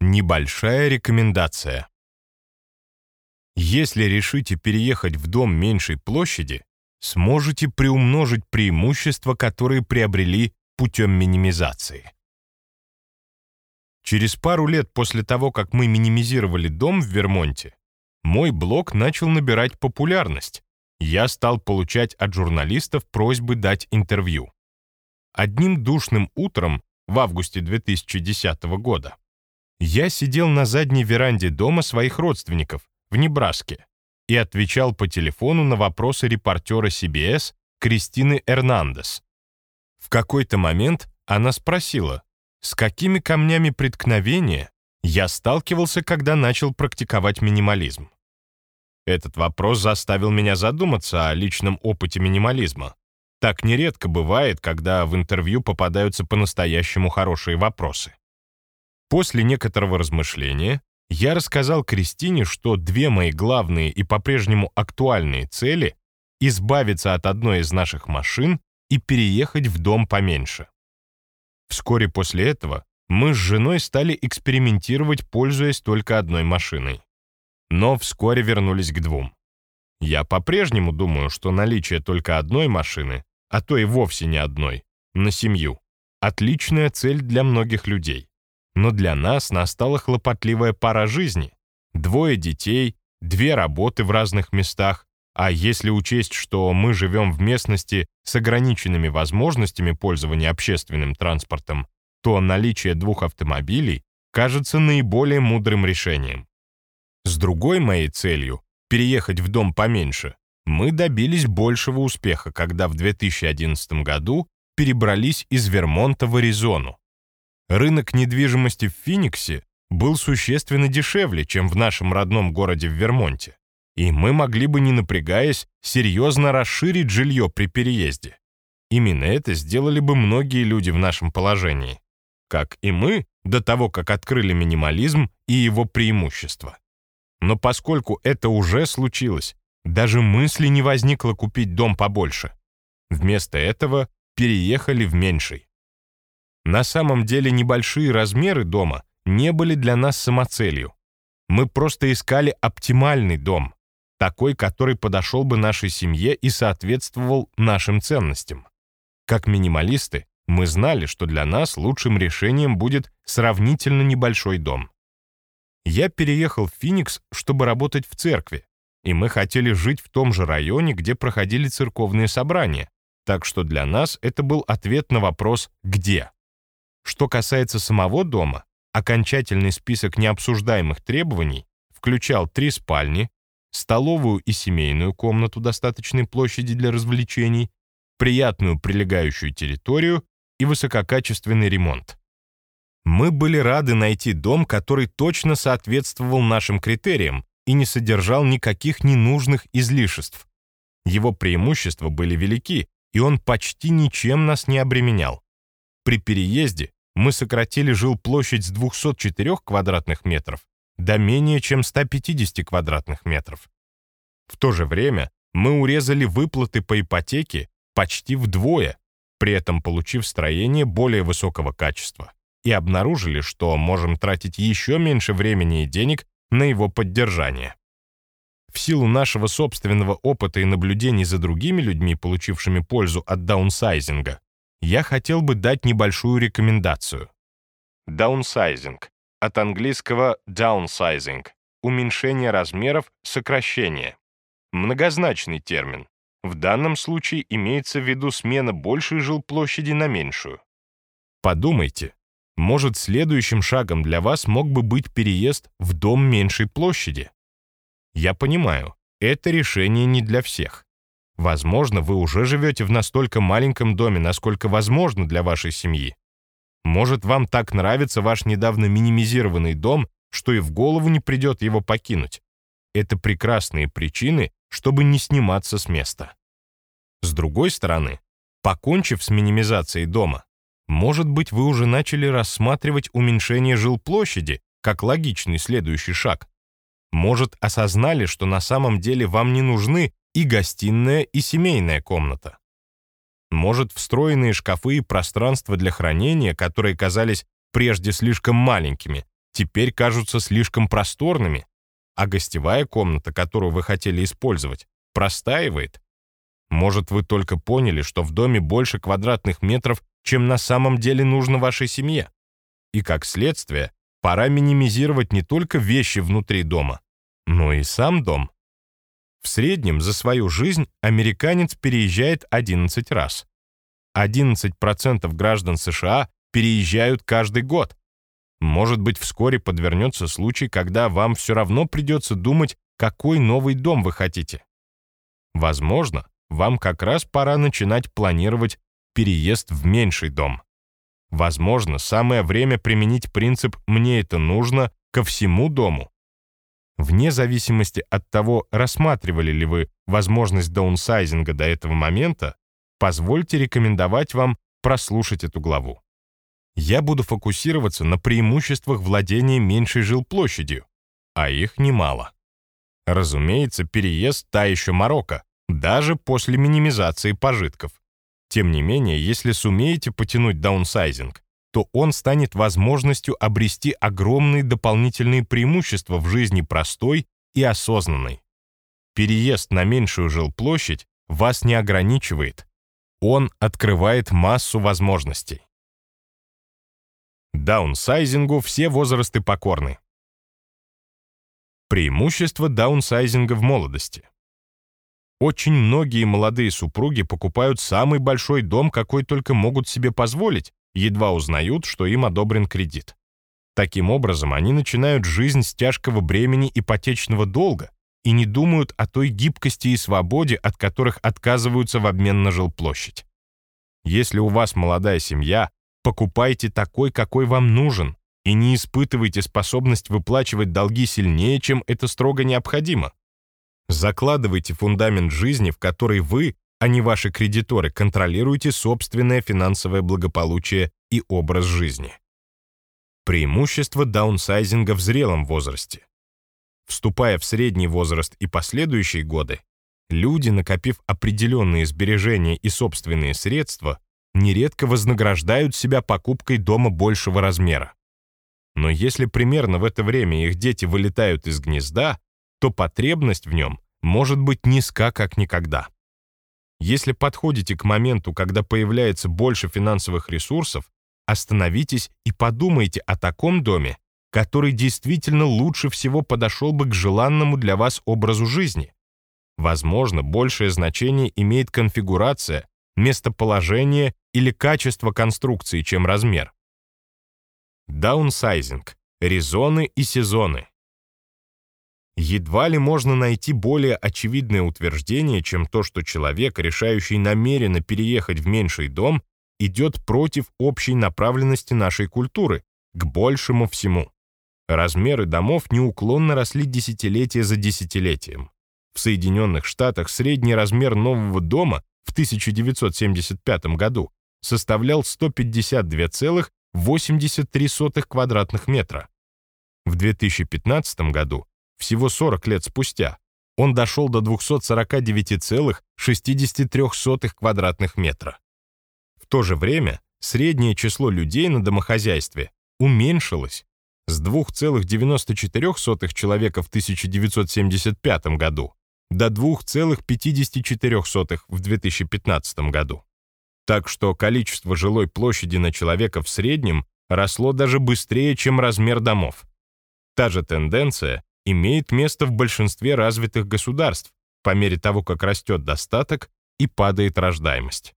Небольшая рекомендация. Если решите переехать в дом меньшей площади, сможете приумножить преимущества, которые приобрели путем минимизации. Через пару лет после того, как мы минимизировали дом в Вермонте, мой блог начал набирать популярность. Я стал получать от журналистов просьбы дать интервью. Одним душным утром в августе 2010 года я сидел на задней веранде дома своих родственников в Небраске и отвечал по телефону на вопросы репортера CBS Кристины Эрнандес. В какой-то момент она спросила, с какими камнями преткновения я сталкивался, когда начал практиковать минимализм. Этот вопрос заставил меня задуматься о личном опыте минимализма. Так нередко бывает, когда в интервью попадаются по-настоящему хорошие вопросы. После некоторого размышления я рассказал Кристине, что две мои главные и по-прежнему актуальные цели — избавиться от одной из наших машин и переехать в дом поменьше. Вскоре после этого мы с женой стали экспериментировать, пользуясь только одной машиной. Но вскоре вернулись к двум. Я по-прежнему думаю, что наличие только одной машины, а то и вовсе не одной, на семью — отличная цель для многих людей. Но для нас настала хлопотливая пара жизни. Двое детей, две работы в разных местах, а если учесть, что мы живем в местности с ограниченными возможностями пользования общественным транспортом, то наличие двух автомобилей кажется наиболее мудрым решением. С другой моей целью — переехать в дом поменьше — мы добились большего успеха, когда в 2011 году перебрались из Вермонта в Аризону. Рынок недвижимости в Финиксе был существенно дешевле, чем в нашем родном городе в Вермонте и мы могли бы, не напрягаясь, серьезно расширить жилье при переезде. Именно это сделали бы многие люди в нашем положении. Как и мы, до того, как открыли минимализм и его преимущества. Но поскольку это уже случилось, даже мысли не возникло купить дом побольше. Вместо этого переехали в меньший. На самом деле небольшие размеры дома не были для нас самоцелью. Мы просто искали оптимальный дом, такой, который подошел бы нашей семье и соответствовал нашим ценностям. Как минималисты, мы знали, что для нас лучшим решением будет сравнительно небольшой дом. Я переехал в Феникс, чтобы работать в церкви, и мы хотели жить в том же районе, где проходили церковные собрания, так что для нас это был ответ на вопрос «где?». Что касается самого дома, окончательный список необсуждаемых требований включал три спальни, столовую и семейную комнату достаточной площади для развлечений, приятную прилегающую территорию и высококачественный ремонт. Мы были рады найти дом, который точно соответствовал нашим критериям и не содержал никаких ненужных излишеств. Его преимущества были велики, и он почти ничем нас не обременял. При переезде мы сократили жилплощадь с 204 квадратных метров до менее чем 150 квадратных метров. В то же время мы урезали выплаты по ипотеке почти вдвое, при этом получив строение более высокого качества, и обнаружили, что можем тратить еще меньше времени и денег на его поддержание. В силу нашего собственного опыта и наблюдений за другими людьми, получившими пользу от даунсайзинга, я хотел бы дать небольшую рекомендацию. Даунсайзинг от английского downsizing — уменьшение размеров, сокращение. Многозначный термин. В данном случае имеется в виду смена большей жилплощади на меньшую. Подумайте, может, следующим шагом для вас мог бы быть переезд в дом меньшей площади? Я понимаю, это решение не для всех. Возможно, вы уже живете в настолько маленьком доме, насколько возможно для вашей семьи. Может, вам так нравится ваш недавно минимизированный дом, что и в голову не придет его покинуть. Это прекрасные причины, чтобы не сниматься с места. С другой стороны, покончив с минимизацией дома, может быть, вы уже начали рассматривать уменьшение жилплощади как логичный следующий шаг. Может, осознали, что на самом деле вам не нужны и гостиная, и семейная комната. Может, встроенные шкафы и пространства для хранения, которые казались прежде слишком маленькими, теперь кажутся слишком просторными, а гостевая комната, которую вы хотели использовать, простаивает. Может, вы только поняли, что в доме больше квадратных метров, чем на самом деле нужно вашей семье. И как следствие, пора минимизировать не только вещи внутри дома, но и сам дом. В среднем за свою жизнь американец переезжает 11 раз. 11% граждан США переезжают каждый год. Может быть, вскоре подвернется случай, когда вам все равно придется думать, какой новый дом вы хотите. Возможно, вам как раз пора начинать планировать переезд в меньший дом. Возможно, самое время применить принцип «мне это нужно» ко всему дому. Вне зависимости от того, рассматривали ли вы возможность даунсайзинга до этого момента, позвольте рекомендовать вам прослушать эту главу. Я буду фокусироваться на преимуществах владения меньшей жилплощадью, а их немало. Разумеется, переезд та еще Марокко, даже после минимизации пожитков. Тем не менее, если сумеете потянуть даунсайзинг, то он станет возможностью обрести огромные дополнительные преимущества в жизни простой и осознанной. Переезд на меньшую жилплощадь вас не ограничивает. Он открывает массу возможностей. Даунсайзингу все возрасты покорны. Преимущество даунсайзинга в молодости. Очень многие молодые супруги покупают самый большой дом, какой только могут себе позволить, едва узнают, что им одобрен кредит. Таким образом, они начинают жизнь с тяжкого бремени ипотечного долга и не думают о той гибкости и свободе, от которых отказываются в обмен на жилплощадь. Если у вас молодая семья, покупайте такой, какой вам нужен, и не испытывайте способность выплачивать долги сильнее, чем это строго необходимо. Закладывайте фундамент жизни, в которой вы, а не ваши кредиторы, контролируете собственное финансовое благополучие и образ жизни. Преимущество даунсайзинга в зрелом возрасте. Вступая в средний возраст и последующие годы, люди, накопив определенные сбережения и собственные средства, нередко вознаграждают себя покупкой дома большего размера. Но если примерно в это время их дети вылетают из гнезда, то потребность в нем может быть низка как никогда. Если подходите к моменту, когда появляется больше финансовых ресурсов, остановитесь и подумайте о таком доме, который действительно лучше всего подошел бы к желанному для вас образу жизни. Возможно, большее значение имеет конфигурация, местоположение или качество конструкции, чем размер. Даунсайзинг. Резоны и сезоны. Едва ли можно найти более очевидное утверждение, чем то, что человек, решающий намеренно переехать в меньший дом, идет против общей направленности нашей культуры, к большему всему. Размеры домов неуклонно росли десятилетие за десятилетием. В Соединенных Штатах средний размер нового дома в 1975 году составлял 152,83 квадратных метра. В 2015 году всего 40 лет спустя, он дошел до 249,63 квадратных метра. В то же время среднее число людей на домохозяйстве уменьшилось с 2,94 человека в 1975 году до 2,54 в 2015 году. Так что количество жилой площади на человека в среднем росло даже быстрее, чем размер домов. Та же тенденция имеет место в большинстве развитых государств по мере того, как растет достаток и падает рождаемость.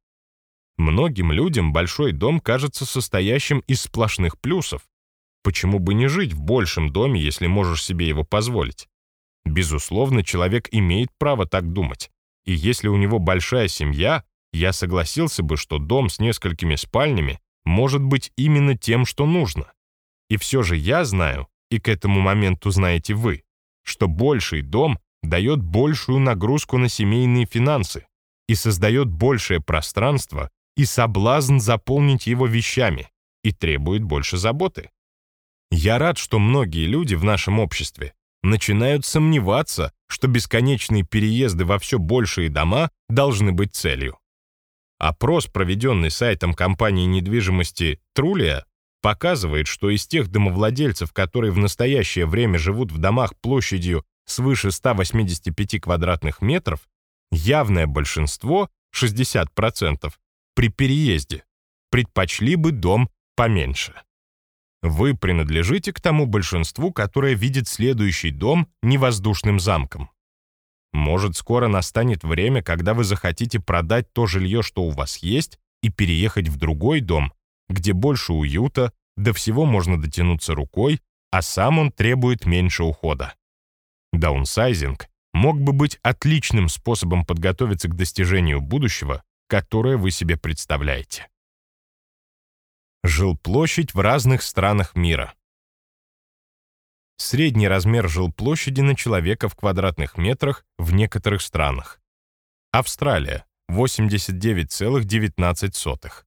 Многим людям большой дом кажется состоящим из сплошных плюсов. Почему бы не жить в большем доме, если можешь себе его позволить? Безусловно, человек имеет право так думать. И если у него большая семья, я согласился бы, что дом с несколькими спальнями может быть именно тем, что нужно. И все же я знаю, и к этому моменту знаете вы, что больший дом дает большую нагрузку на семейные финансы и создает большее пространство и соблазн заполнить его вещами и требует больше заботы. Я рад, что многие люди в нашем обществе начинают сомневаться, что бесконечные переезды во все большие дома должны быть целью. Опрос, проведенный сайтом компании недвижимости Трулия, показывает, что из тех домовладельцев, которые в настоящее время живут в домах площадью свыше 185 квадратных метров, явное большинство, 60%, при переезде предпочли бы дом поменьше. Вы принадлежите к тому большинству, которое видит следующий дом невоздушным замком. Может, скоро настанет время, когда вы захотите продать то жилье, что у вас есть, и переехать в другой дом, где больше уюта, до всего можно дотянуться рукой, а сам он требует меньше ухода. Даунсайзинг мог бы быть отличным способом подготовиться к достижению будущего, которое вы себе представляете. Жилплощадь в разных странах мира. Средний размер жилплощади на человека в квадратных метрах в некоторых странах. Австралия 89,19.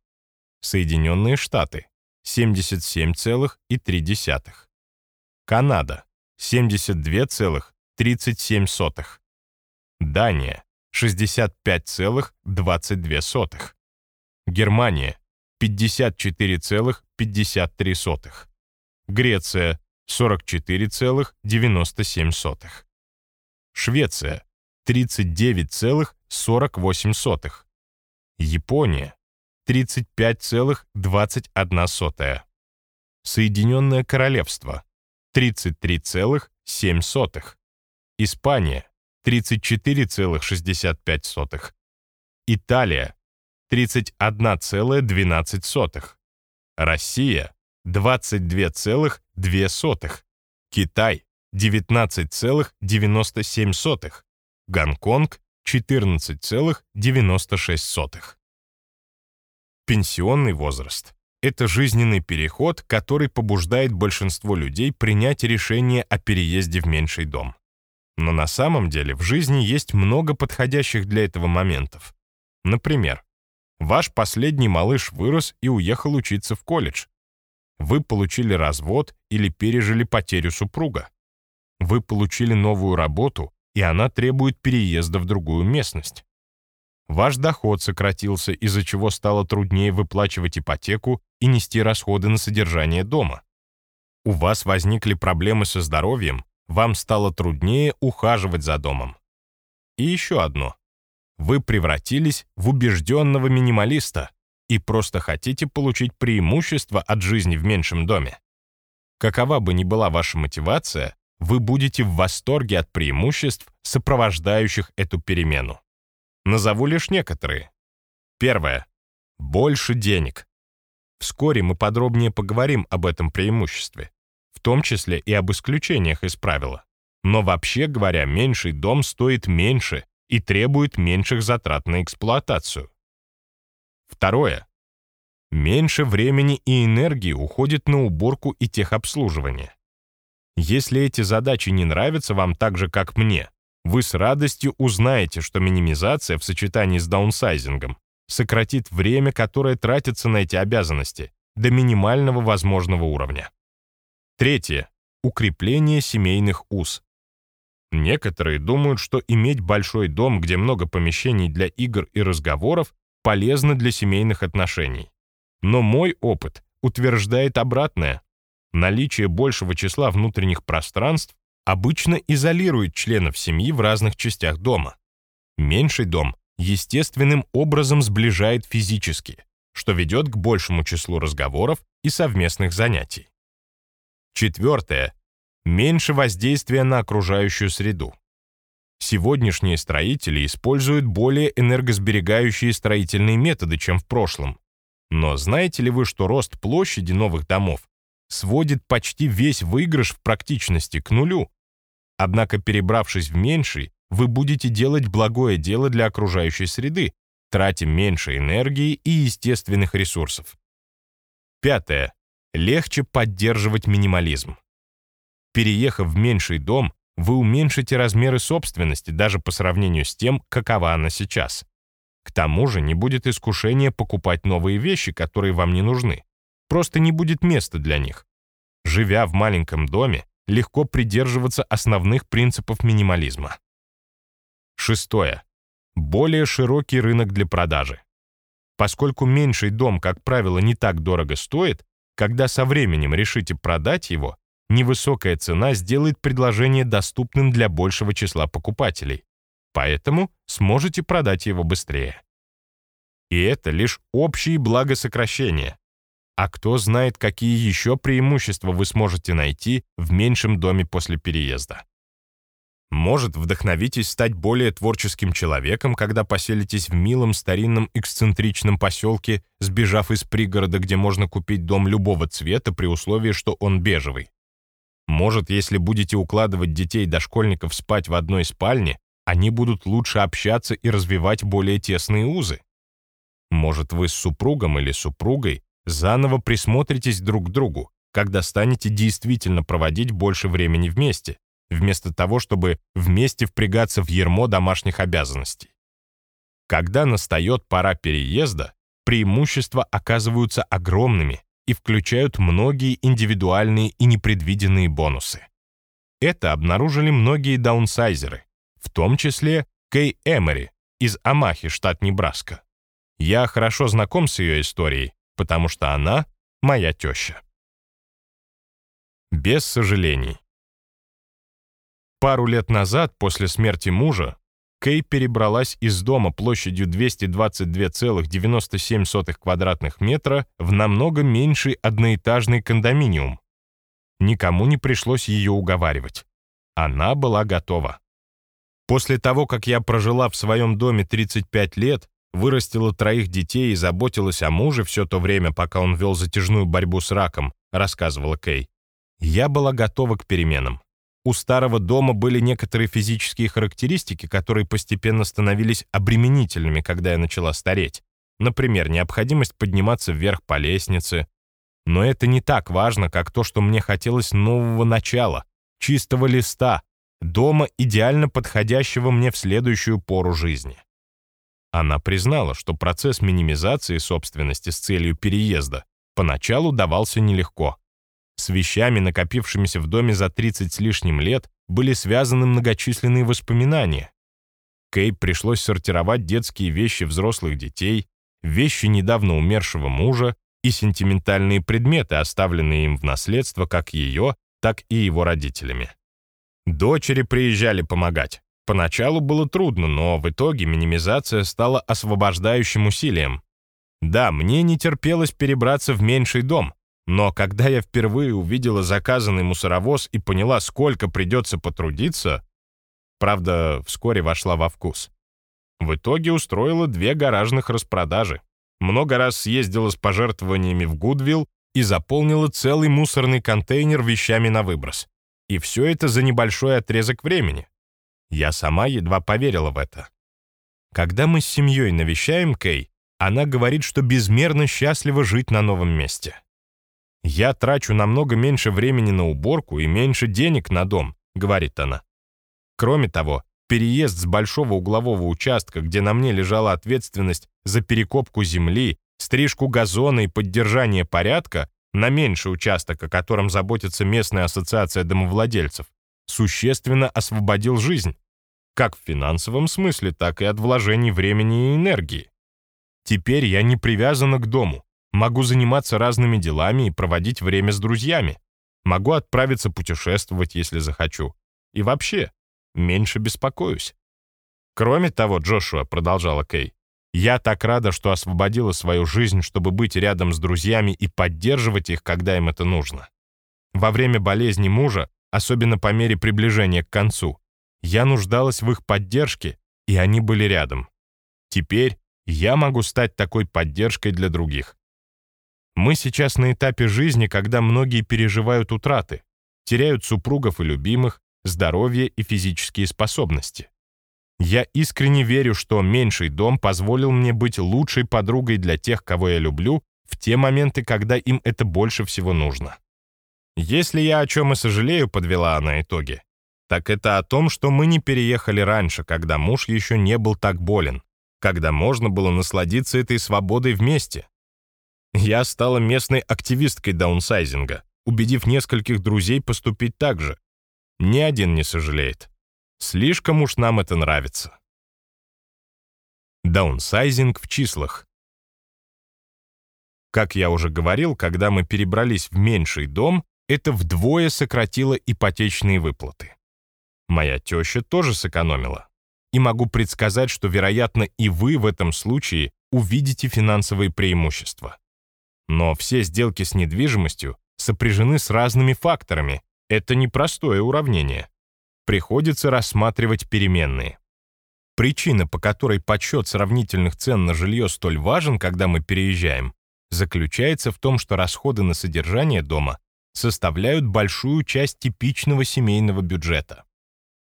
Соединенные Штаты 77,3. Канада 72,37. Дания 65,22. Германия 54,53. Греция 44,97. Швеция 39,48. Япония 35,21. Соединенное Королевство 33,7. Испания 34,65. Италия 31,12. Россия 22,2. Китай 19,97. Гонконг 14,96. Пенсионный возраст — это жизненный переход, который побуждает большинство людей принять решение о переезде в меньший дом. Но на самом деле в жизни есть много подходящих для этого моментов. Например, Ваш последний малыш вырос и уехал учиться в колледж. Вы получили развод или пережили потерю супруга. Вы получили новую работу, и она требует переезда в другую местность. Ваш доход сократился, из-за чего стало труднее выплачивать ипотеку и нести расходы на содержание дома. У вас возникли проблемы со здоровьем, вам стало труднее ухаживать за домом. И еще одно вы превратились в убежденного минималиста и просто хотите получить преимущество от жизни в меньшем доме. Какова бы ни была ваша мотивация, вы будете в восторге от преимуществ, сопровождающих эту перемену. Назову лишь некоторые. Первое. Больше денег. Вскоре мы подробнее поговорим об этом преимуществе, в том числе и об исключениях из правила. Но вообще говоря, меньший дом стоит меньше, и требует меньших затрат на эксплуатацию. Второе. Меньше времени и энергии уходит на уборку и техобслуживание. Если эти задачи не нравятся вам так же, как мне, вы с радостью узнаете, что минимизация в сочетании с даунсайзингом сократит время, которое тратится на эти обязанности, до минимального возможного уровня. Третье. Укрепление семейных уз. Некоторые думают, что иметь большой дом, где много помещений для игр и разговоров, полезно для семейных отношений. Но мой опыт утверждает обратное. Наличие большего числа внутренних пространств обычно изолирует членов семьи в разных частях дома. Меньший дом естественным образом сближает физически, что ведет к большему числу разговоров и совместных занятий. Четвертое меньше воздействия на окружающую среду. Сегодняшние строители используют более энергосберегающие строительные методы, чем в прошлом. Но знаете ли вы, что рост площади новых домов сводит почти весь выигрыш в практичности к нулю? Однако, перебравшись в меньший, вы будете делать благое дело для окружающей среды, тратя меньше энергии и естественных ресурсов. Пятое. Легче поддерживать минимализм. Переехав в меньший дом, вы уменьшите размеры собственности даже по сравнению с тем, какова она сейчас. К тому же не будет искушения покупать новые вещи, которые вам не нужны. Просто не будет места для них. Живя в маленьком доме, легко придерживаться основных принципов минимализма. Шестое. Более широкий рынок для продажи. Поскольку меньший дом, как правило, не так дорого стоит, когда со временем решите продать его, невысокая цена сделает предложение доступным для большего числа покупателей. Поэтому сможете продать его быстрее. И это лишь общие благосокращения. А кто знает, какие еще преимущества вы сможете найти в меньшем доме после переезда. Может, вдохновитесь стать более творческим человеком, когда поселитесь в милом старинном эксцентричном поселке, сбежав из пригорода, где можно купить дом любого цвета при условии, что он бежевый. Может, если будете укладывать детей-дошкольников спать в одной спальне, они будут лучше общаться и развивать более тесные узы. Может, вы с супругом или супругой заново присмотритесь друг к другу, когда станете действительно проводить больше времени вместе, вместо того, чтобы вместе впрягаться в ермо домашних обязанностей. Когда настает пора переезда, преимущества оказываются огромными и включают многие индивидуальные и непредвиденные бонусы. Это обнаружили многие даунсайзеры, в том числе Кей Эмери из Амахи, штат Небраска. Я хорошо знаком с ее историей, потому что она моя теща. Без сожалений. Пару лет назад, после смерти мужа, Кей перебралась из дома площадью 222,97 квадратных метра в намного меньший одноэтажный кондоминиум. Никому не пришлось ее уговаривать. Она была готова. После того, как я прожила в своем доме 35 лет, вырастила троих детей и заботилась о муже все то время, пока он вел затяжную борьбу с раком, рассказывала Кей, я была готова к переменам. У старого дома были некоторые физические характеристики, которые постепенно становились обременительными, когда я начала стареть. Например, необходимость подниматься вверх по лестнице. Но это не так важно, как то, что мне хотелось нового начала, чистого листа, дома, идеально подходящего мне в следующую пору жизни. Она признала, что процесс минимизации собственности с целью переезда поначалу давался нелегко. С вещами, накопившимися в доме за 30 с лишним лет, были связаны многочисленные воспоминания. Кей пришлось сортировать детские вещи взрослых детей, вещи недавно умершего мужа и сентиментальные предметы, оставленные им в наследство как ее, так и его родителями. Дочери приезжали помогать. Поначалу было трудно, но в итоге минимизация стала освобождающим усилием. Да, мне не терпелось перебраться в меньший дом, но когда я впервые увидела заказанный мусоровоз и поняла, сколько придется потрудиться, правда, вскоре вошла во вкус. В итоге устроила две гаражных распродажи. Много раз съездила с пожертвованиями в Гудвилл и заполнила целый мусорный контейнер вещами на выброс. И все это за небольшой отрезок времени. Я сама едва поверила в это. Когда мы с семьей навещаем Кей, она говорит, что безмерно счастлива жить на новом месте. «Я трачу намного меньше времени на уборку и меньше денег на дом», — говорит она. Кроме того, переезд с большого углового участка, где на мне лежала ответственность за перекопку земли, стрижку газона и поддержание порядка, на меньший участок, о котором заботится местная ассоциация домовладельцев, существенно освободил жизнь, как в финансовом смысле, так и от вложений времени и энергии. Теперь я не привязана к дому, Могу заниматься разными делами и проводить время с друзьями. Могу отправиться путешествовать, если захочу. И вообще, меньше беспокоюсь. Кроме того, Джошуа, продолжала Кей, я так рада, что освободила свою жизнь, чтобы быть рядом с друзьями и поддерживать их, когда им это нужно. Во время болезни мужа, особенно по мере приближения к концу, я нуждалась в их поддержке, и они были рядом. Теперь я могу стать такой поддержкой для других. Мы сейчас на этапе жизни, когда многие переживают утраты, теряют супругов и любимых, здоровье и физические способности. Я искренне верю, что меньший дом позволил мне быть лучшей подругой для тех, кого я люблю, в те моменты, когда им это больше всего нужно. Если я о чем и сожалею, подвела она итоги, так это о том, что мы не переехали раньше, когда муж еще не был так болен, когда можно было насладиться этой свободой вместе, я стала местной активисткой даунсайзинга, убедив нескольких друзей поступить так же. Ни один не сожалеет. Слишком уж нам это нравится. Даунсайзинг в числах. Как я уже говорил, когда мы перебрались в меньший дом, это вдвое сократило ипотечные выплаты. Моя теща тоже сэкономила. И могу предсказать, что, вероятно, и вы в этом случае увидите финансовые преимущества. Но все сделки с недвижимостью сопряжены с разными факторами. Это непростое уравнение. Приходится рассматривать переменные. Причина, по которой подсчет сравнительных цен на жилье столь важен, когда мы переезжаем, заключается в том, что расходы на содержание дома составляют большую часть типичного семейного бюджета.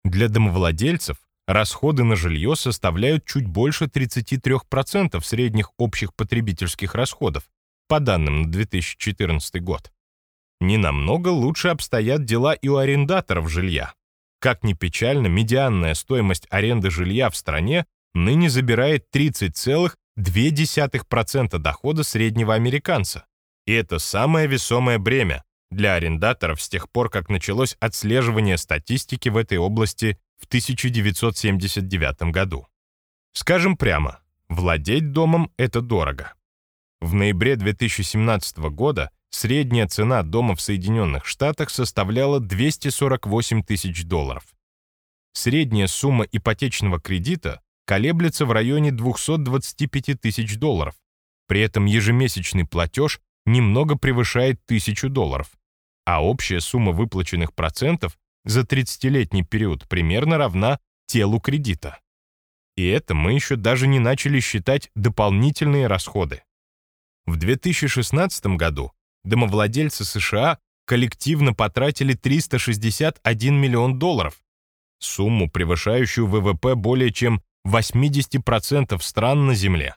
Для домовладельцев расходы на жилье составляют чуть больше 33% средних общих потребительских расходов, по данным на 2014 год. Не намного лучше обстоят дела и у арендаторов жилья. Как ни печально, медианная стоимость аренды жилья в стране ныне забирает 30,2% дохода среднего американца. И это самое весомое бремя для арендаторов с тех пор, как началось отслеживание статистики в этой области в 1979 году. Скажем прямо, владеть домом — это дорого. В ноябре 2017 года средняя цена дома в Соединенных Штатах составляла 248 тысяч долларов. Средняя сумма ипотечного кредита колеблется в районе 225 тысяч долларов. При этом ежемесячный платеж немного превышает 1000 долларов, а общая сумма выплаченных процентов за 30-летний период примерно равна телу кредита. И это мы еще даже не начали считать дополнительные расходы. В 2016 году домовладельцы США коллективно потратили 361 миллион долларов, сумму, превышающую ВВП более чем 80% стран на Земле,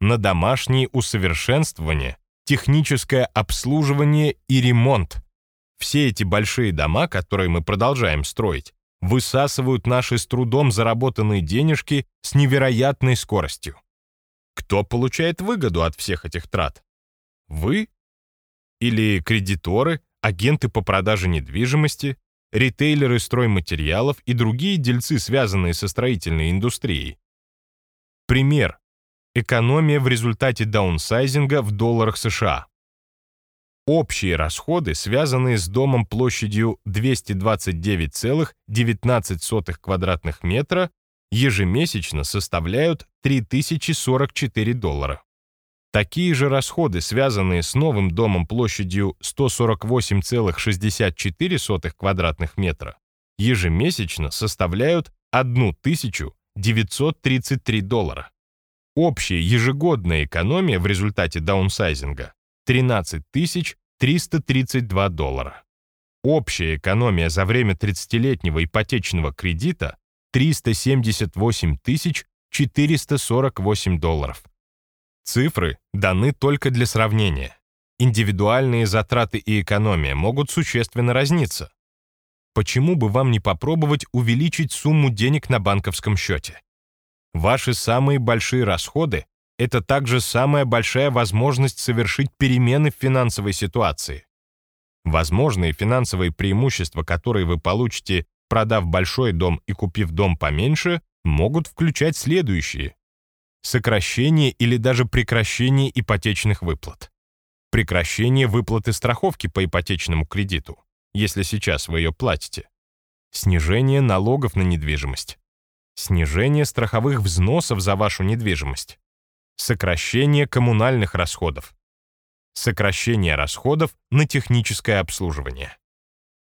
на домашние усовершенствования, техническое обслуживание и ремонт. Все эти большие дома, которые мы продолжаем строить, высасывают наши с трудом заработанные денежки с невероятной скоростью. Кто получает выгоду от всех этих трат? Вы? Или кредиторы, агенты по продаже недвижимости, ритейлеры стройматериалов и другие дельцы, связанные со строительной индустрией? Пример. Экономия в результате даунсайзинга в долларах США. Общие расходы, связанные с домом площадью 229,19 квадратных метра, ежемесячно составляют 3044 доллара. Такие же расходы, связанные с новым домом площадью 148,64 квадратных метра, ежемесячно составляют 1933 доллара. Общая ежегодная экономия в результате даунсайзинга 13 332 доллара. Общая экономия за время 30-летнего ипотечного кредита 378 448 долларов. Цифры даны только для сравнения. Индивидуальные затраты и экономия могут существенно разниться. Почему бы вам не попробовать увеличить сумму денег на банковском счете? Ваши самые большие расходы — это также самая большая возможность совершить перемены в финансовой ситуации. Возможные финансовые преимущества, которые вы получите продав большой дом и купив дом поменьше, могут включать следующие. Сокращение или даже прекращение ипотечных выплат. Прекращение выплаты страховки по ипотечному кредиту, если сейчас вы ее платите. Снижение налогов на недвижимость. Снижение страховых взносов за вашу недвижимость. Сокращение коммунальных расходов. Сокращение расходов на техническое обслуживание.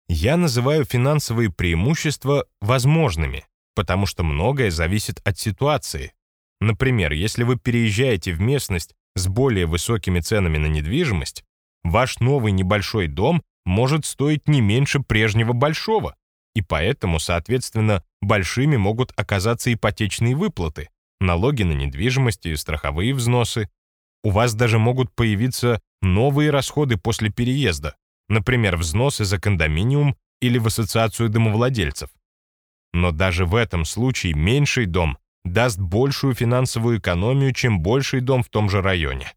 Я называю финансовые преимущества возможными, потому что многое зависит от ситуации. Например, если вы переезжаете в местность с более высокими ценами на недвижимость, ваш новый небольшой дом может стоить не меньше прежнего большого, и поэтому, соответственно, большими могут оказаться ипотечные выплаты, налоги на недвижимость и страховые взносы. У вас даже могут появиться новые расходы после переезда, например, взносы за кондоминиум или в ассоциацию домовладельцев. Но даже в этом случае меньший дом даст большую финансовую экономию, чем больший дом в том же районе.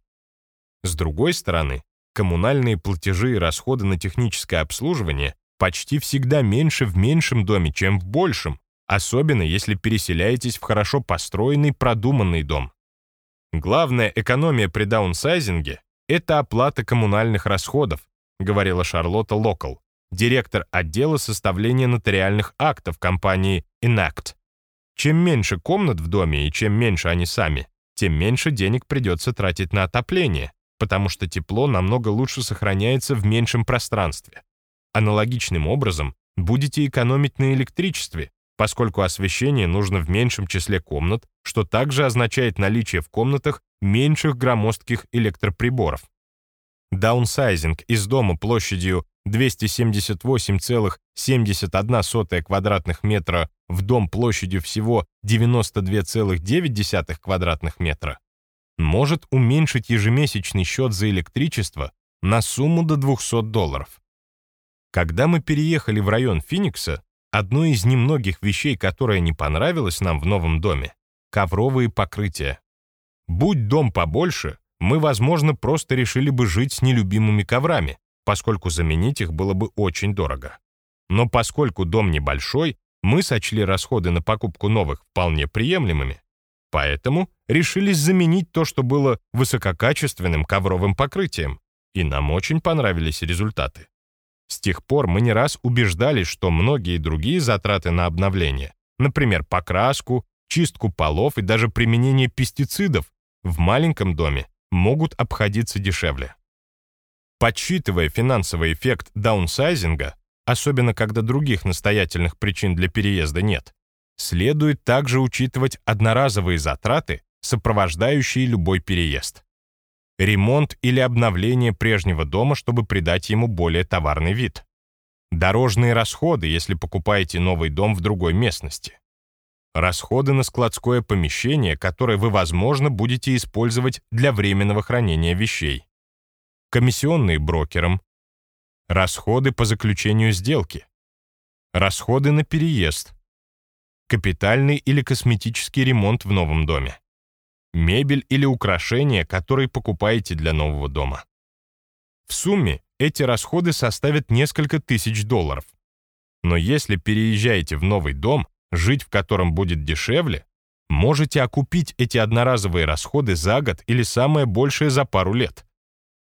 С другой стороны, коммунальные платежи и расходы на техническое обслуживание почти всегда меньше в меньшем доме, чем в большем, особенно если переселяетесь в хорошо построенный, продуманный дом. Главная экономия при даунсайзинге Это оплата коммунальных расходов, говорила Шарлотта Локал, директор отдела составления нотариальных актов компании Enact. Чем меньше комнат в доме и чем меньше они сами, тем меньше денег придется тратить на отопление, потому что тепло намного лучше сохраняется в меньшем пространстве. Аналогичным образом будете экономить на электричестве, поскольку освещение нужно в меньшем числе комнат, что также означает наличие в комнатах меньших громоздких электроприборов. Даунсайзинг из дома площадью 278,71 квадратных метра в дом площадью всего 92,9 квадратных метра может уменьшить ежемесячный счет за электричество на сумму до 200 долларов. Когда мы переехали в район Финикса, одной из немногих вещей, которая не понравилась нам в новом доме — ковровые покрытия. Будь дом побольше, мы, возможно, просто решили бы жить с нелюбимыми коврами, поскольку заменить их было бы очень дорого. Но поскольку дом небольшой, мы сочли расходы на покупку новых вполне приемлемыми, поэтому решились заменить то, что было высококачественным ковровым покрытием, и нам очень понравились результаты. С тех пор мы не раз убеждались, что многие другие затраты на обновление, например, покраску, чистку полов и даже применение пестицидов в маленьком доме могут обходиться дешевле. Подсчитывая финансовый эффект даунсайзинга, особенно когда других настоятельных причин для переезда нет, следует также учитывать одноразовые затраты, сопровождающие любой переезд. Ремонт или обновление прежнего дома, чтобы придать ему более товарный вид. Дорожные расходы, если покупаете новый дом в другой местности. Расходы на складское помещение, которое вы, возможно, будете использовать для временного хранения вещей. Комиссионные брокерам. Расходы по заключению сделки. Расходы на переезд. Капитальный или косметический ремонт в новом доме. Мебель или украшения, которые покупаете для нового дома. В сумме эти расходы составят несколько тысяч долларов. Но если переезжаете в новый дом, жить в котором будет дешевле, можете окупить эти одноразовые расходы за год или самое большее за пару лет.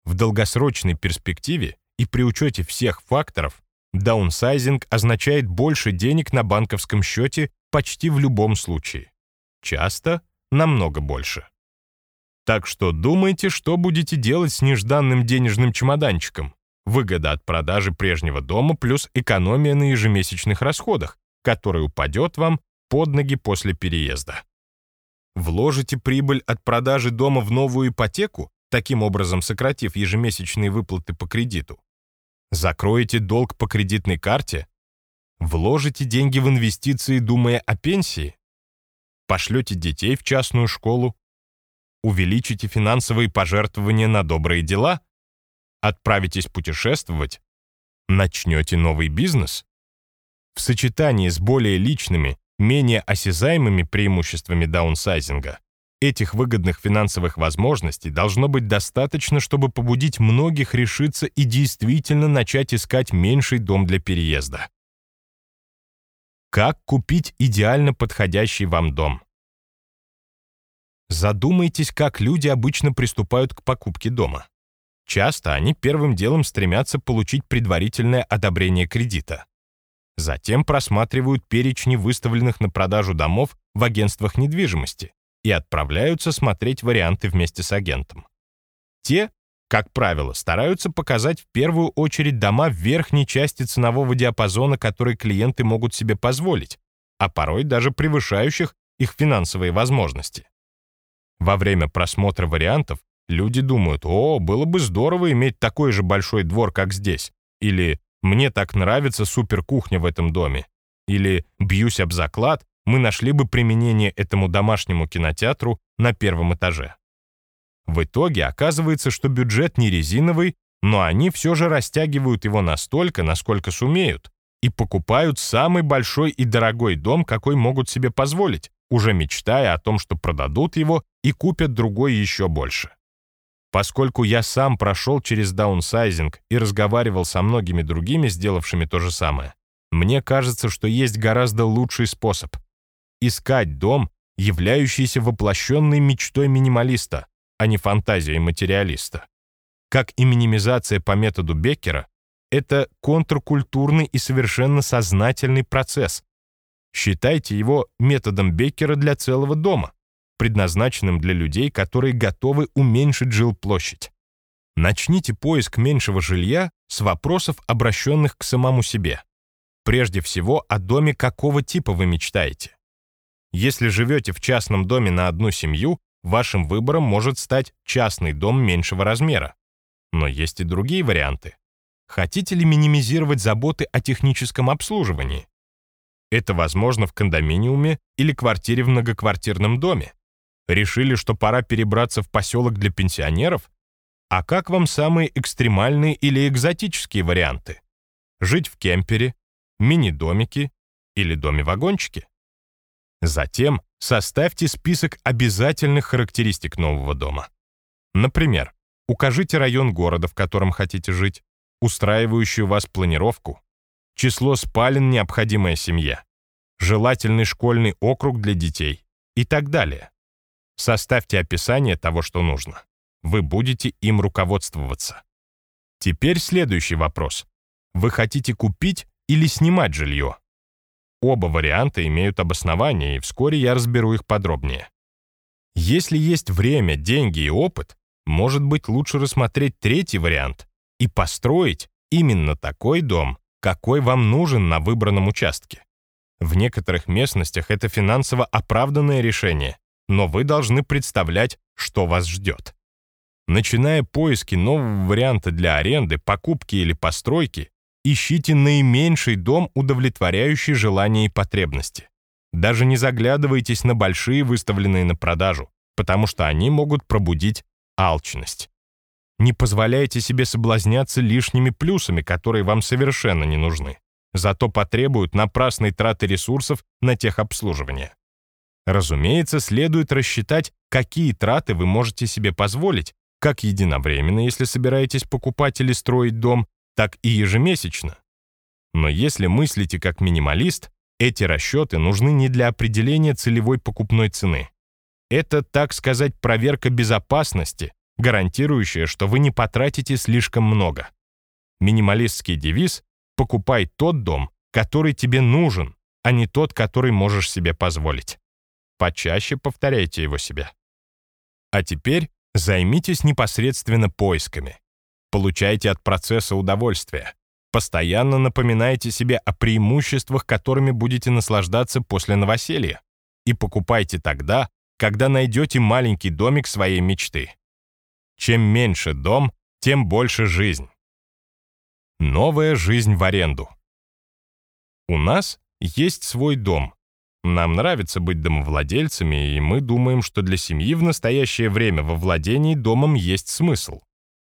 В долгосрочной перспективе и при учете всех факторов даунсайзинг означает больше денег на банковском счете почти в любом случае. Часто намного больше. Так что думайте, что будете делать с нежданным денежным чемоданчиком. Выгода от продажи прежнего дома плюс экономия на ежемесячных расходах, который упадет вам под ноги после переезда. Вложите прибыль от продажи дома в новую ипотеку, таким образом сократив ежемесячные выплаты по кредиту. Закроете долг по кредитной карте. Вложите деньги в инвестиции, думая о пенсии. Пошлете детей в частную школу. Увеличите финансовые пожертвования на добрые дела. Отправитесь путешествовать. Начнете новый бизнес в сочетании с более личными, менее осязаемыми преимуществами даунсайзинга, этих выгодных финансовых возможностей должно быть достаточно, чтобы побудить многих решиться и действительно начать искать меньший дом для переезда. Как купить идеально подходящий вам дом? Задумайтесь, как люди обычно приступают к покупке дома. Часто они первым делом стремятся получить предварительное одобрение кредита. Затем просматривают перечни выставленных на продажу домов в агентствах недвижимости и отправляются смотреть варианты вместе с агентом. Те, как правило, стараются показать в первую очередь дома в верхней части ценового диапазона, которые клиенты могут себе позволить, а порой даже превышающих их финансовые возможности. Во время просмотра вариантов люди думают, о, было бы здорово иметь такой же большой двор, как здесь, или мне так нравится суперкухня в этом доме. Или, бьюсь об заклад, мы нашли бы применение этому домашнему кинотеатру на первом этаже. В итоге оказывается, что бюджет не резиновый, но они все же растягивают его настолько, насколько сумеют, и покупают самый большой и дорогой дом, какой могут себе позволить, уже мечтая о том, что продадут его и купят другой еще больше. Поскольку я сам прошел через даунсайзинг и разговаривал со многими другими, сделавшими то же самое, мне кажется, что есть гораздо лучший способ — искать дом, являющийся воплощенной мечтой минималиста, а не фантазией материалиста. как и минимизация по методу Беккера, это контркультурный и совершенно сознательный процесс. Считайте его методом Беккера для целого дома, предназначенным для людей, которые готовы уменьшить жилплощадь. Начните поиск меньшего жилья с вопросов, обращенных к самому себе. Прежде всего, о доме какого типа вы мечтаете. Если живете в частном доме на одну семью, вашим выбором может стать частный дом меньшего размера. Но есть и другие варианты. Хотите ли минимизировать заботы о техническом обслуживании? Это возможно в кондоминиуме или квартире в многоквартирном доме. Решили, что пора перебраться в поселок для пенсионеров? А как вам самые экстремальные или экзотические варианты? Жить в кемпере, мини-домике или доме-вагончике? Затем составьте список обязательных характеристик нового дома. Например, укажите район города, в котором хотите жить, устраивающую вас планировку, число спален, необходимая семья, желательный школьный округ для детей и так далее. Составьте описание того, что нужно. Вы будете им руководствоваться. Теперь следующий вопрос. Вы хотите купить или снимать жилье? Оба варианта имеют обоснование, и вскоре я разберу их подробнее. Если есть время, деньги и опыт, может быть лучше рассмотреть третий вариант и построить именно такой дом, какой вам нужен на выбранном участке. В некоторых местностях это финансово оправданное решение, но вы должны представлять, что вас ждет. Начиная поиски нового варианта для аренды, покупки или постройки, ищите наименьший дом, удовлетворяющий желания и потребности. Даже не заглядывайтесь на большие, выставленные на продажу, потому что они могут пробудить алчность. Не позволяйте себе соблазняться лишними плюсами, которые вам совершенно не нужны, зато потребуют напрасной траты ресурсов на техобслуживание. Разумеется, следует рассчитать, какие траты вы можете себе позволить, как единовременно, если собираетесь покупать или строить дом, так и ежемесячно. Но если мыслите как минималист, эти расчеты нужны не для определения целевой покупной цены. Это, так сказать, проверка безопасности, гарантирующая, что вы не потратите слишком много. Минималистский девиз «Покупай тот дом, который тебе нужен, а не тот, который можешь себе позволить». Почаще повторяйте его себе. А теперь займитесь непосредственно поисками. Получайте от процесса удовольствие. Постоянно напоминайте себе о преимуществах, которыми будете наслаждаться после новоселья. И покупайте тогда, когда найдете маленький домик своей мечты. Чем меньше дом, тем больше жизнь. Новая жизнь в аренду. У нас есть свой дом. Нам нравится быть домовладельцами, и мы думаем, что для семьи в настоящее время во владении домом есть смысл.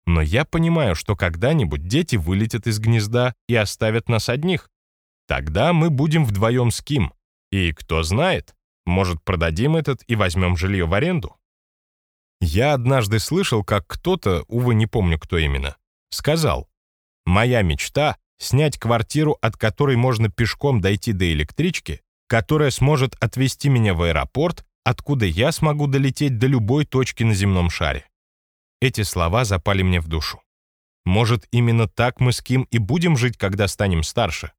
Но я понимаю, что когда-нибудь дети вылетят из гнезда и оставят нас одних. Тогда мы будем вдвоем с Ким. И кто знает, может, продадим этот и возьмем жилье в аренду? Я однажды слышал, как кто-то, увы, не помню, кто именно, сказал, «Моя мечта — снять квартиру, от которой можно пешком дойти до электрички, которая сможет отвезти меня в аэропорт, откуда я смогу долететь до любой точки на земном шаре». Эти слова запали мне в душу. Может, именно так мы с Ким и будем жить, когда станем старше?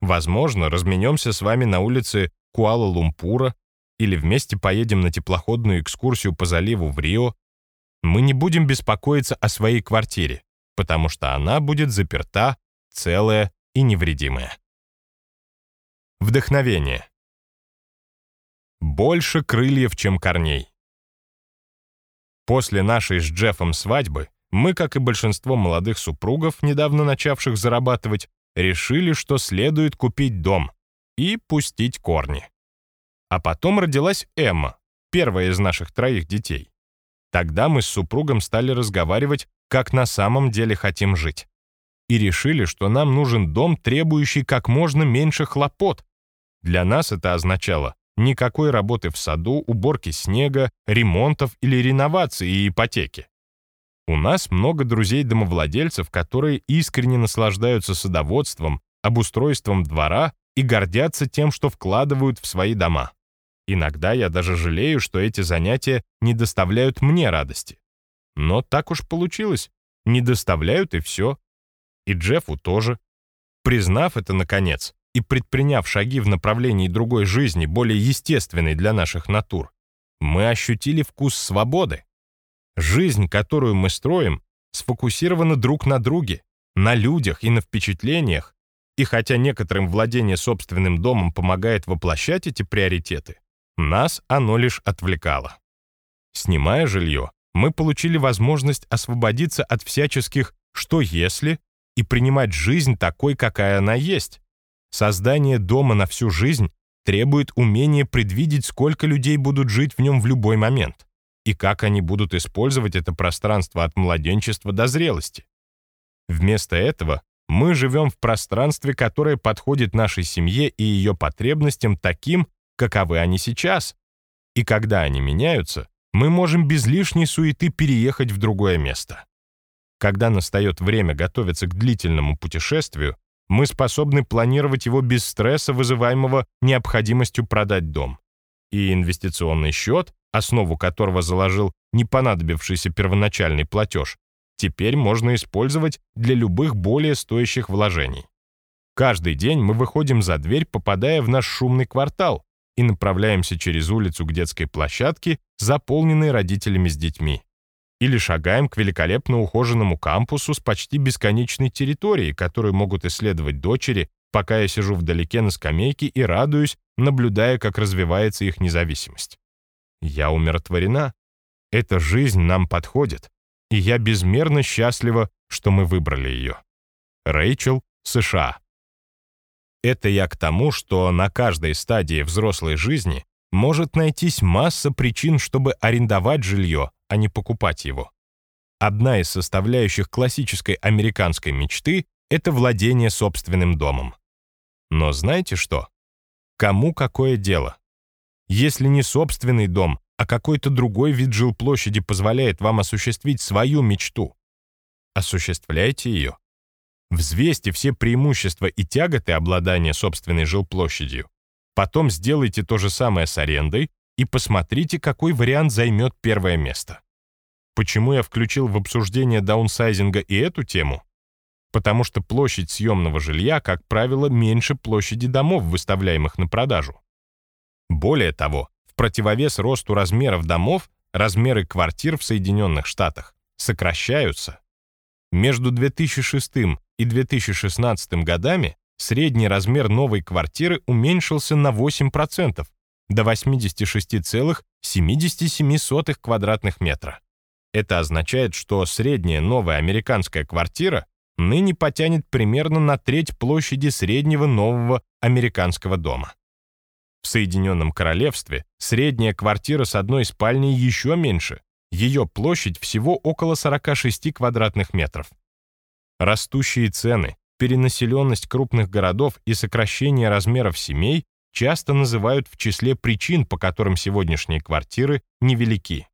Возможно, разменемся с вами на улице Куала-Лумпура или вместе поедем на теплоходную экскурсию по заливу в Рио, мы не будем беспокоиться о своей квартире, потому что она будет заперта, целая и невредимая. Вдохновение. Больше крыльев, чем корней. После нашей с Джеффом свадьбы мы, как и большинство молодых супругов, недавно начавших зарабатывать, решили, что следует купить дом и пустить корни. А потом родилась Эмма, первая из наших троих детей. Тогда мы с супругом стали разговаривать, как на самом деле хотим жить. И решили, что нам нужен дом, требующий как можно меньше хлопот. Для нас это означало никакой работы в саду, уборки снега, ремонтов или реновации и ипотеки. У нас много друзей-домовладельцев, которые искренне наслаждаются садоводством, обустройством двора и гордятся тем, что вкладывают в свои дома. Иногда я даже жалею, что эти занятия не доставляют мне радости. Но так уж получилось. Не доставляют и все. И Джеффу тоже. Признав это, наконец, и предприняв шаги в направлении другой жизни, более естественной для наших натур, мы ощутили вкус свободы. Жизнь, которую мы строим, сфокусирована друг на друге, на людях и на впечатлениях, и хотя некоторым владение собственным домом помогает воплощать эти приоритеты, нас оно лишь отвлекало. Снимая жилье, мы получили возможность освободиться от всяческих «что если» и принимать жизнь такой, какая она есть. Создание дома на всю жизнь требует умения предвидеть, сколько людей будут жить в нем в любой момент, и как они будут использовать это пространство от младенчества до зрелости. Вместо этого мы живем в пространстве, которое подходит нашей семье и ее потребностям таким, каковы они сейчас. И когда они меняются, мы можем без лишней суеты переехать в другое место. Когда настает время готовиться к длительному путешествию, мы способны планировать его без стресса, вызываемого необходимостью продать дом. И инвестиционный счет, основу которого заложил не понадобившийся первоначальный платеж, теперь можно использовать для любых более стоящих вложений. Каждый день мы выходим за дверь, попадая в наш шумный квартал, и направляемся через улицу к детской площадке, заполненной родителями с детьми. Или шагаем к великолепно ухоженному кампусу с почти бесконечной территорией, которую могут исследовать дочери, пока я сижу вдалеке на скамейке и радуюсь, наблюдая, как развивается их независимость. Я умиротворена. Эта жизнь нам подходит и я безмерно счастлива, что мы выбрали ее. Рэйчел, США. Это я к тому, что на каждой стадии взрослой жизни может найтись масса причин, чтобы арендовать жилье, а не покупать его. Одна из составляющих классической американской мечты — это владение собственным домом. Но знаете что? Кому какое дело? Если не собственный дом, а какой-то другой вид жилплощади позволяет вам осуществить свою мечту. Осуществляйте ее. Взвесьте все преимущества и тяготы обладания собственной жилплощадью. Потом сделайте то же самое с арендой и посмотрите, какой вариант займет первое место. Почему я включил в обсуждение даунсайзинга и эту тему? Потому что площадь съемного жилья, как правило, меньше площади домов, выставляемых на продажу. Более того, в противовес росту размеров домов, размеры квартир в Соединенных Штатах сокращаются. Между 2006 и 2016 годами средний размер новой квартиры уменьшился на 8% до 86,77 квадратных метра. Это означает, что средняя новая американская квартира ныне потянет примерно на треть площади среднего нового американского дома. В Соединенном Королевстве средняя квартира с одной спальней еще меньше. Ее площадь всего около 46 квадратных метров. Растущие цены, перенаселенность крупных городов и сокращение размеров семей часто называют в числе причин, по которым сегодняшние квартиры невелики.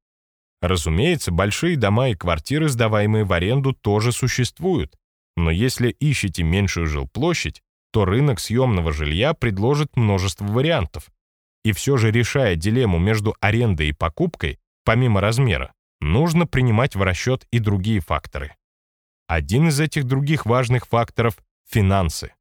Разумеется, большие дома и квартиры, сдаваемые в аренду, тоже существуют, но если ищете меньшую жилплощадь, то рынок съемного жилья предложит множество вариантов. И все же, решая дилемму между арендой и покупкой, помимо размера, нужно принимать в расчет и другие факторы. Один из этих других важных факторов — финансы.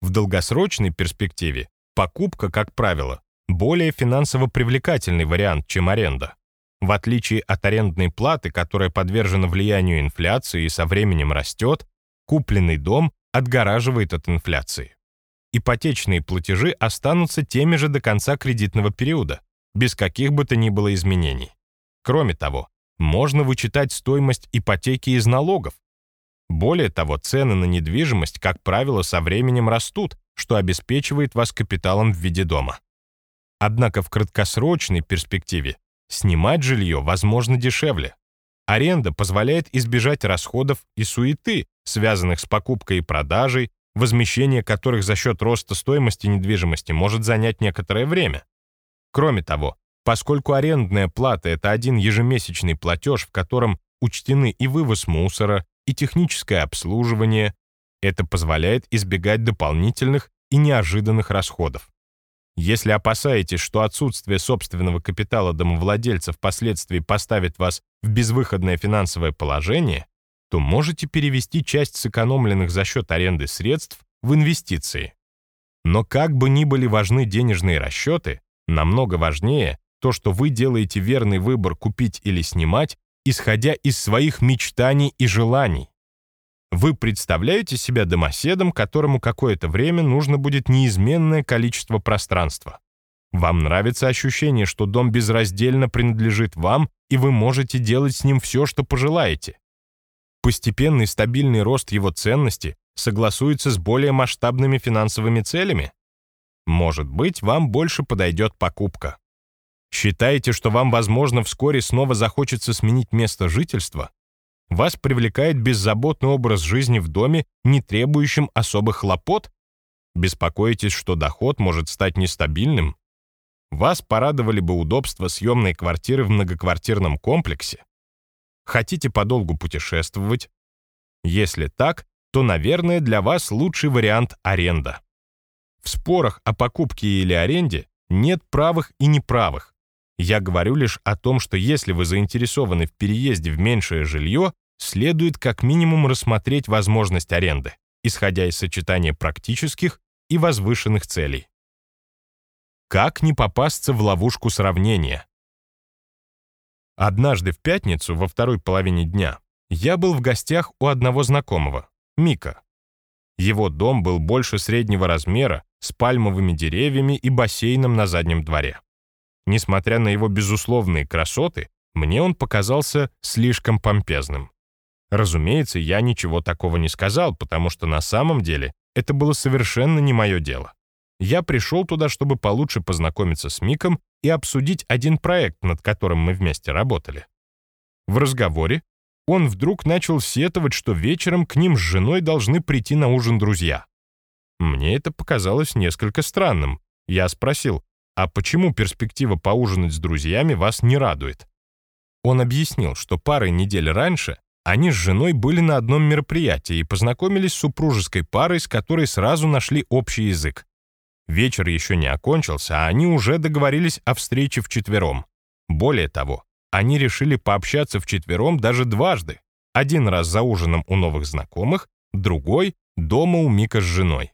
В долгосрочной перспективе покупка, как правило, более финансово привлекательный вариант, чем аренда. В отличие от арендной платы, которая подвержена влиянию инфляции и со временем растет, купленный дом отгораживает от инфляции. Ипотечные платежи останутся теми же до конца кредитного периода, без каких бы то ни было изменений. Кроме того, можно вычитать стоимость ипотеки из налогов. Более того, цены на недвижимость, как правило, со временем растут, что обеспечивает вас капиталом в виде дома. Однако в краткосрочной перспективе снимать жилье возможно дешевле. Аренда позволяет избежать расходов и суеты, связанных с покупкой и продажей, возмещение которых за счет роста стоимости недвижимости может занять некоторое время. Кроме того, поскольку арендная плата — это один ежемесячный платеж, в котором учтены и вывоз мусора, и техническое обслуживание, это позволяет избегать дополнительных и неожиданных расходов. Если опасаетесь, что отсутствие собственного капитала домовладельца впоследствии поставит вас в безвыходное финансовое положение, то можете перевести часть сэкономленных за счет аренды средств в инвестиции. Но как бы ни были важны денежные расчеты, намного важнее то, что вы делаете верный выбор купить или снимать, исходя из своих мечтаний и желаний. Вы представляете себя домоседом, которому какое-то время нужно будет неизменное количество пространства. Вам нравится ощущение, что дом безраздельно принадлежит вам, и вы можете делать с ним все, что пожелаете. Постепенный стабильный рост его ценности согласуется с более масштабными финансовыми целями? Может быть, вам больше подойдет покупка. Считаете, что вам, возможно, вскоре снова захочется сменить место жительства? Вас привлекает беззаботный образ жизни в доме, не требующим особых хлопот? Беспокоитесь, что доход может стать нестабильным? Вас порадовали бы удобства съемной квартиры в многоквартирном комплексе? Хотите подолгу путешествовать? Если так, то, наверное, для вас лучший вариант аренда. В спорах о покупке или аренде нет правых и неправых. Я говорю лишь о том, что если вы заинтересованы в переезде в меньшее жилье, следует как минимум рассмотреть возможность аренды, исходя из сочетания практических и возвышенных целей. Как не попасться в ловушку сравнения? Однажды в пятницу, во второй половине дня, я был в гостях у одного знакомого, Мика. Его дом был больше среднего размера, с пальмовыми деревьями и бассейном на заднем дворе. Несмотря на его безусловные красоты, мне он показался слишком помпезным. Разумеется, я ничего такого не сказал, потому что на самом деле это было совершенно не мое дело. Я пришел туда, чтобы получше познакомиться с Миком и обсудить один проект, над которым мы вместе работали. В разговоре он вдруг начал сетовать, что вечером к ним с женой должны прийти на ужин друзья. Мне это показалось несколько странным. Я спросил, а почему перспектива поужинать с друзьями вас не радует? Он объяснил, что парой недель раньше они с женой были на одном мероприятии и познакомились с супружеской парой, с которой сразу нашли общий язык. Вечер еще не окончился, а они уже договорились о встрече вчетвером. Более того, они решили пообщаться вчетвером даже дважды. Один раз за ужином у новых знакомых, другой — дома у Мика с женой.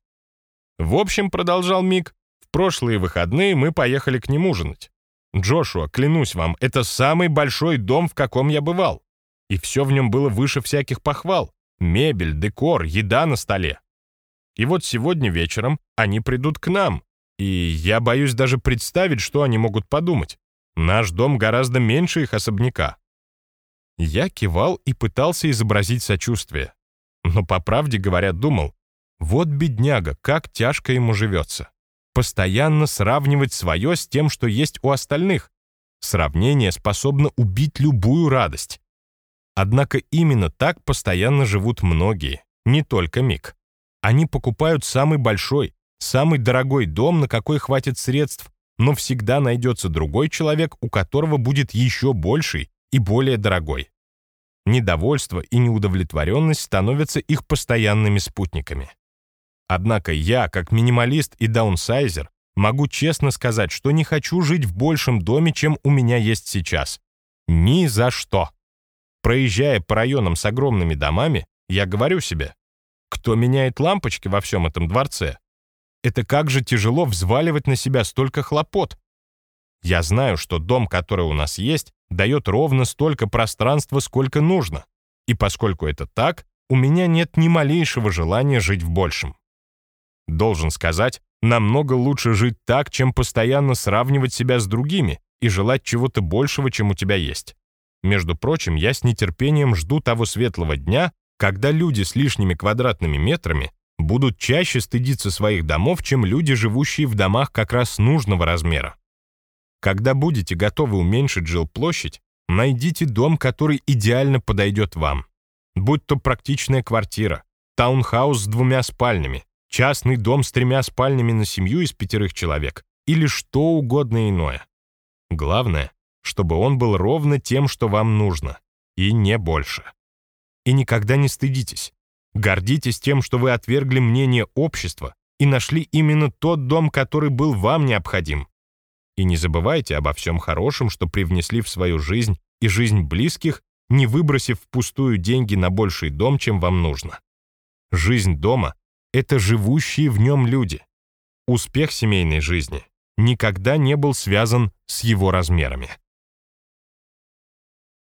В общем, продолжал Мик, прошлые выходные мы поехали к ним ужинать. Джошуа, клянусь вам, это самый большой дом, в каком я бывал. И все в нем было выше всяких похвал. Мебель, декор, еда на столе. И вот сегодня вечером они придут к нам, и я боюсь даже представить, что они могут подумать. Наш дом гораздо меньше их особняка». Я кивал и пытался изобразить сочувствие. Но, по правде говоря, думал, вот бедняга, как тяжко ему живется. Постоянно сравнивать свое с тем, что есть у остальных. Сравнение способно убить любую радость. Однако именно так постоянно живут многие, не только Мик. Они покупают самый большой, самый дорогой дом, на какой хватит средств, но всегда найдется другой человек, у которого будет еще больший и более дорогой. Недовольство и неудовлетворенность становятся их постоянными спутниками. Однако я, как минималист и даунсайзер, могу честно сказать, что не хочу жить в большем доме, чем у меня есть сейчас. Ни за что. Проезжая по районам с огромными домами, я говорю себе, кто меняет лампочки во всем этом дворце, это как же тяжело взваливать на себя столько хлопот. Я знаю, что дом, который у нас есть, дает ровно столько пространства, сколько нужно. И поскольку это так, у меня нет ни малейшего желания жить в большем. Должен сказать, намного лучше жить так, чем постоянно сравнивать себя с другими и желать чего-то большего, чем у тебя есть. Между прочим, я с нетерпением жду того светлого дня, когда люди с лишними квадратными метрами будут чаще стыдиться своих домов, чем люди, живущие в домах как раз нужного размера. Когда будете готовы уменьшить жилплощадь, найдите дом, который идеально подойдет вам. Будь то практичная квартира, таунхаус с двумя спальнями, частный дом с тремя спальнями на семью из пятерых человек или что угодно иное. Главное, чтобы он был ровно тем, что вам нужно, и не больше. И никогда не стыдитесь. Гордитесь тем, что вы отвергли мнение общества и нашли именно тот дом, который был вам необходим. И не забывайте обо всем хорошем, что привнесли в свою жизнь и жизнь близких не выбросив впустую деньги на больший дом, чем вам нужно. Жизнь дома — это живущие в нем люди. Успех семейной жизни никогда не был связан с его размерами.